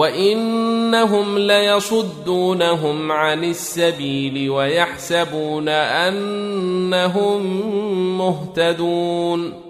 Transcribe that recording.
وانهم ليصدونهم عن السبيل ويحسبون انهم مهتدون